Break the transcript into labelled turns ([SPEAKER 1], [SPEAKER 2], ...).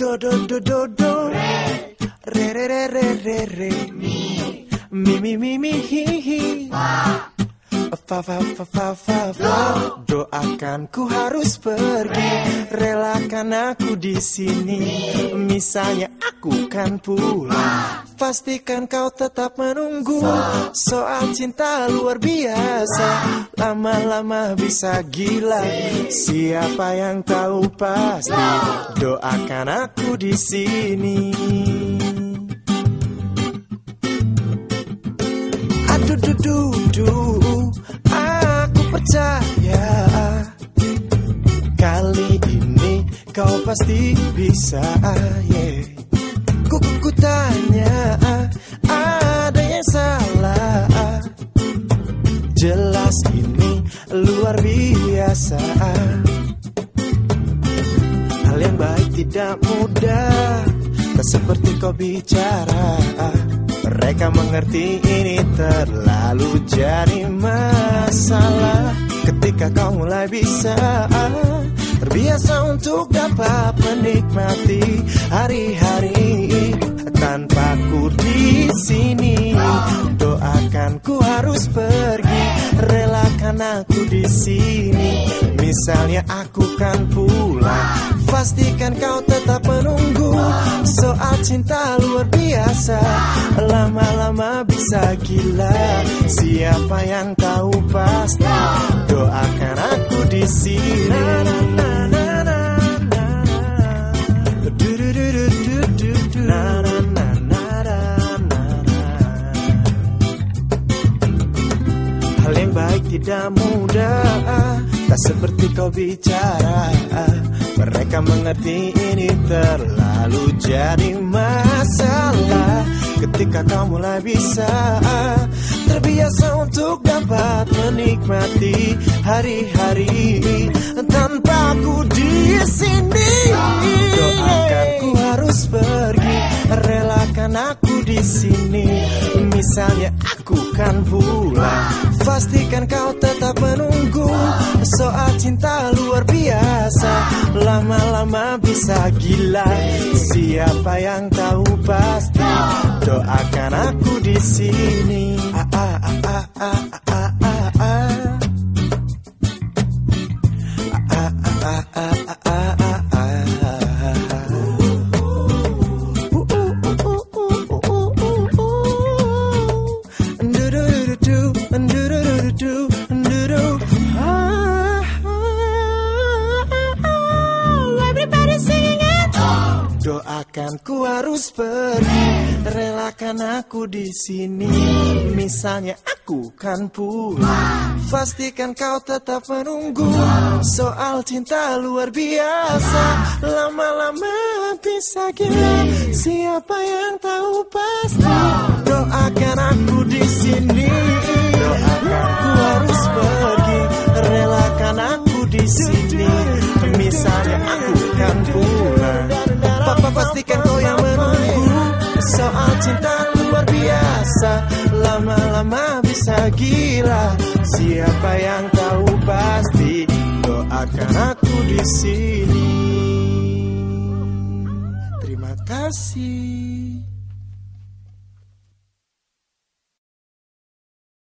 [SPEAKER 1] Do do do do do. Re re re re re re. Mi mi mi mi hi hi. Fa fa fa fa fa fa. Doakan ku harus pergi. Relakan aku di sini. Misalnya aku kan pulang Pastikan kau tetap menunggu. Soal cinta luar biasa. Lama-lama bisa gila. Siapa yang tahu pasti Doakan aku di sini. Aduh duh duh duh. Aku percaya Kali ini kau pasti bisa yeah. Jelas ini luar biasa. Hal yang baik tidak mudah. Tak seperti kau bicara. Mereka mengerti ini terlalu jadi masalah. Ketika kau mulai bisa Terbiasa untuk dapat menikmati hari-hari tanpa ku di sini. Doakan ku harus pergi, aku di sini. Misalnya aku kan pulang, pastikan kau tetap menunggu. Soal cinta luar biasa, lama-lama bisa gila. Siapa yang tahu pasti, doakan aku di sini. Hal yang baik tidak mudah. Tak seperti kau bicara. Mereka mengerti ini terlalu jadi masalah. Ketika kau mulai bisa Terbiasa untuk dapat menikmati hari-hari Tanpa ku di sini. Doakan ku harus pergi. Relakan aku di sini Misalnya aku kan pulang Pastikan kau tetap menunggu. Soal cinta luar biasa. Lama-lama bisa gila. Siapa yang tahu pasti. Doakan aku di sini. Ah, ah, ah, ah, ah, ah, Doakan ku harus pergi, relakan aku di sini. Misalnya aku kan pulang, pastikan kau tetap menunggu. Soal cinta luar biasa, lama-lama bisa gila. Siapa yang tahu pasti? Doakan aku di sini. Cinta luar biasa. Lama-lama bisa gila. Siapa yang tahu pasti Doakan aku di sini. Terima kasih